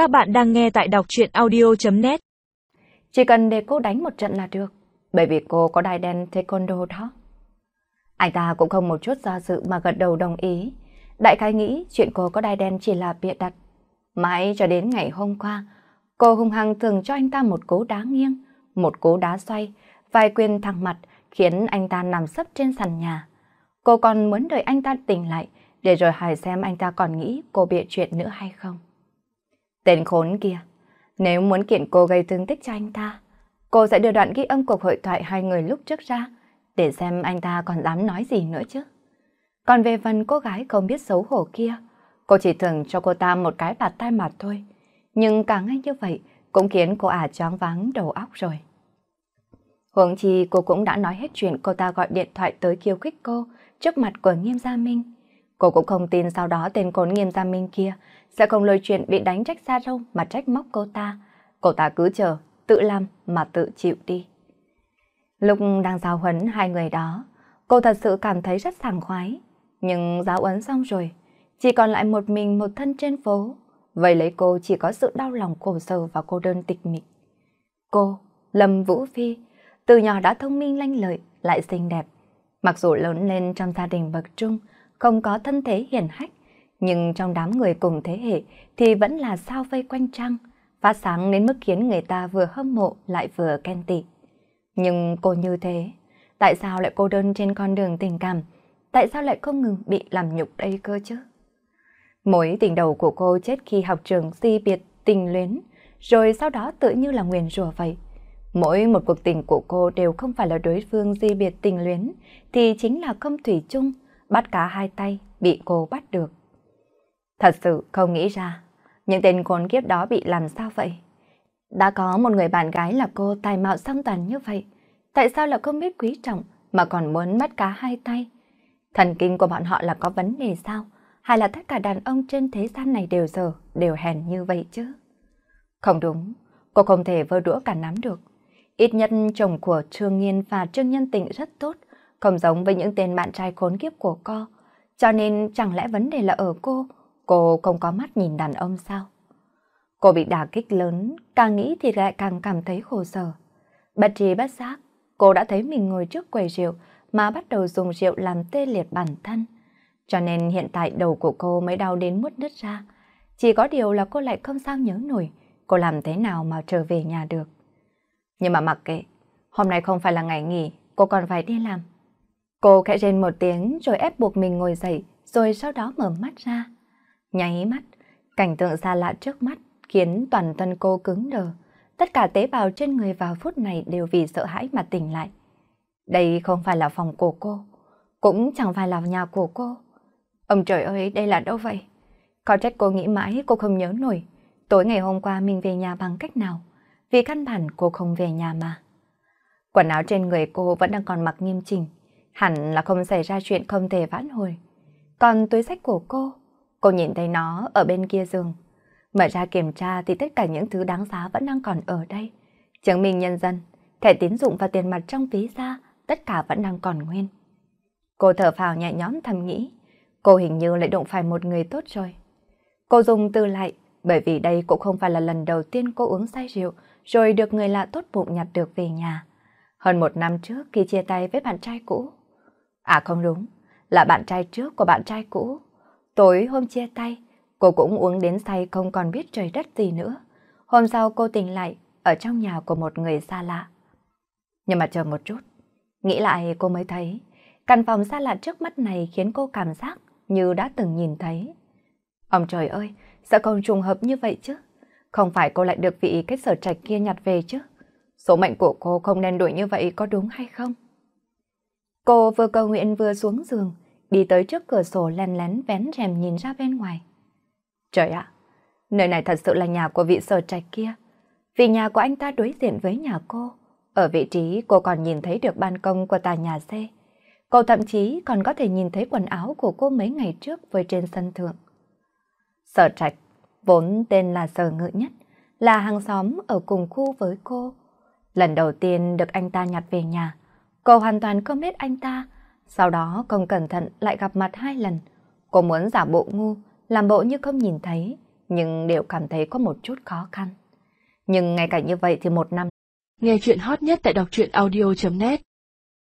Các bạn đang nghe tại đọc chuyện audio.net Chỉ cần để cô đánh một trận là được, bởi vì cô có đai đen taekwondo đó. Anh ta cũng không một chút do dự mà gật đầu đồng ý. Đại khái nghĩ chuyện cô có đai đen chỉ là bịa đặt. Mãi cho đến ngày hôm qua, cô hung hăng thường cho anh ta một cú đá nghiêng, một cú đá xoay, vài quyền thẳng mặt khiến anh ta nằm sấp trên sàn nhà. Cô còn muốn đợi anh ta tỉnh lại để rồi hỏi xem anh ta còn nghĩ cô bịa chuyện nữa hay không. Tên khốn kia, nếu muốn kiện cô gây thương tích cho anh ta, cô sẽ đưa đoạn ghi âm cuộc hội thoại hai người lúc trước ra để xem anh ta còn dám nói gì nữa chứ. Còn về phần cô gái không biết xấu hổ kia, cô chỉ thường cho cô ta một cái bạt tai mặt thôi. Nhưng càng ngay như vậy cũng khiến cô ả choáng váng đầu óc rồi. Huống chi cô cũng đã nói hết chuyện cô ta gọi điện thoại tới khiêu khích cô trước mặt của Nghiêm Gia Minh. Cô cũng không tin sau đó tên cốn Nghiêm Gia Minh kia sẽ không lời chuyện bị đánh trách xa rông mà trách móc cô ta. Cô ta cứ chờ, tự làm mà tự chịu đi. Lúc đang giao huấn hai người đó, cô thật sự cảm thấy rất sảng khoái. Nhưng giáo huấn xong rồi, chỉ còn lại một mình một thân trên phố. Vậy lấy cô chỉ có sự đau lòng khổ sở và cô đơn tịch mịch. Cô, Lâm Vũ Phi, từ nhỏ đã thông minh lanh lợi, lại xinh đẹp. Mặc dù lớn lên trong gia đình bậc trung, không có thân thế hiển hách, nhưng trong đám người cùng thế hệ thì vẫn là sao vây quanh trăng, phát sáng đến mức khiến người ta vừa hâm mộ lại vừa khen tị. Nhưng cô như thế, tại sao lại cô đơn trên con đường tình cảm? Tại sao lại không ngừng bị làm nhục đây cơ chứ? Mối tình đầu của cô chết khi học trường di biệt tình luyến, rồi sau đó tự như là nguyền rủa vậy. Mỗi một cuộc tình của cô đều không phải là đối phương di biệt tình luyến, thì chính là không thủy chung, bắt cá hai tay, bị cô bắt được. Thật sự không nghĩ ra, những tên khốn kiếp đó bị làm sao vậy? Đã có một người bạn gái là cô tài mạo song toàn như vậy, tại sao lại không biết quý trọng mà còn muốn bắt cá hai tay? Thần kinh của bọn họ là có vấn đề sao? Hay là tất cả đàn ông trên thế gian này đều giờ, đều hèn như vậy chứ? Không đúng, cô không thể vơ đũa cả nắm được. Ít nhất chồng của Trương Nghiên và Trương Nhân Tịnh rất tốt, không giống với những tên bạn trai khốn kiếp của cô. Cho nên chẳng lẽ vấn đề là ở cô, cô không có mắt nhìn đàn ông sao? Cô bị đả kích lớn, càng nghĩ thì lại càng cảm thấy khổ sở. Bất trí bất giác, cô đã thấy mình ngồi trước quầy rượu mà bắt đầu dùng rượu làm tê liệt bản thân. Cho nên hiện tại đầu của cô mới đau đến mút nứt ra. Chỉ có điều là cô lại không sao nhớ nổi cô làm thế nào mà trở về nhà được. Nhưng mà mặc kệ, hôm nay không phải là ngày nghỉ, cô còn phải đi làm. Cô khẽ rên một tiếng rồi ép buộc mình ngồi dậy, rồi sau đó mở mắt ra. Nháy mắt, cảnh tượng xa lạ trước mắt khiến toàn thân cô cứng đờ. Tất cả tế bào trên người vào phút này đều vì sợ hãi mà tỉnh lại. Đây không phải là phòng của cô, cũng chẳng phải là nhà của cô. Ông trời ơi, đây là đâu vậy? Có trách cô nghĩ mãi cô không nhớ nổi. Tối ngày hôm qua mình về nhà bằng cách nào? Vì căn bản cô không về nhà mà. Quần áo trên người cô vẫn đang còn mặc nghiêm chỉnh. Hẳn là không xảy ra chuyện không thể vãn hồi. Còn túi sách của cô, cô nhìn thấy nó ở bên kia giường. Mở ra kiểm tra thì tất cả những thứ đáng giá vẫn đang còn ở đây. Chứng minh nhân dân, thẻ tín dụng và tiền mặt trong ví ra, tất cả vẫn đang còn nguyên. Cô thở phào nhẹ nhõm thầm nghĩ, cô hình như lại đụng phải một người tốt rồi. Cô dùng từ lại, bởi vì đây cũng không phải là lần đầu tiên cô uống say rượu, rồi được người lạ tốt bụng nhặt được về nhà. Hơn một năm trước khi chia tay với bạn trai cũ. À không đúng, là bạn trai trước của bạn trai cũ. Tối hôm chia tay, cô cũng uống đến say không còn biết trời đất gì nữa. Hôm sau cô tỉnh lại ở trong nhà của một người xa lạ. Nhưng mà chờ một chút, nghĩ lại cô mới thấy căn phòng xa lạ trước mắt này khiến cô cảm giác như đã từng nhìn thấy. Ông trời ơi, sao không trùng hợp như vậy chứ? Không phải cô lại được vị cái sở trạch kia nhặt về chứ? Số mệnh của cô không nên đuổi như vậy có đúng hay không? Cô vừa cầu nguyện vừa xuống giường, đi tới trước cửa sổ lén lén vén rèm nhìn ra bên ngoài. Trời ạ, nơi này thật sự là nhà của vị sở trạch kia. Vì nhà của anh ta đối diện với nhà cô. Ở vị trí cô còn nhìn thấy được ban công của tòa nhà xe. Cô thậm chí còn có thể nhìn thấy quần áo của cô mấy ngày trước với trên sân thượng. Sở trạch, vốn tên là Sở Ngự Nhất, là hàng xóm ở cùng khu với cô. Lần đầu tiên được anh ta nhặt về nhà, cô hoàn toàn không biết anh ta. Sau đó không cẩn thận lại gặp mặt hai lần. Cô muốn giả bộ ngu, làm bộ như không nhìn thấy, nhưng đều cảm thấy có một chút khó khăn. Nhưng ngay cả như vậy thì một năm. Nghe chuyện hot nhất tại đọc truyện audio.net